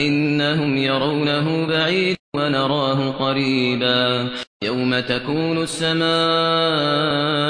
إنهم يرونه بعيد ونراه قريبا. يوم تكون السماء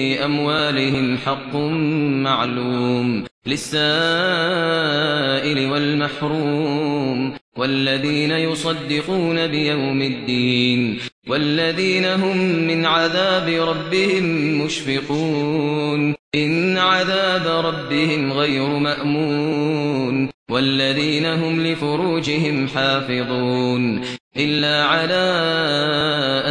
أموالهم حق معلوم للسائل والمحروم والذين يصدقون بيوم الدين والذين هم من عذاب ربهم مشفقون إن عذاب ربهم غير مأمون والذين هم لفروجهم حافظون إلا على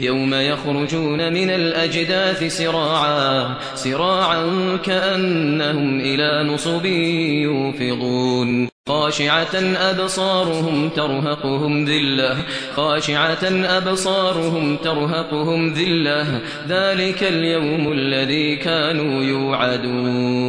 يوم يخرجون من الأجداث سراعا سراعا كأنهم إلى نصب يوفضون. خاشعة أبصارهم ترهقهم ذلة خاشعة أبصارهم ترهقهم ذلة. ذلك اليوم الذي كانوا يوعدون.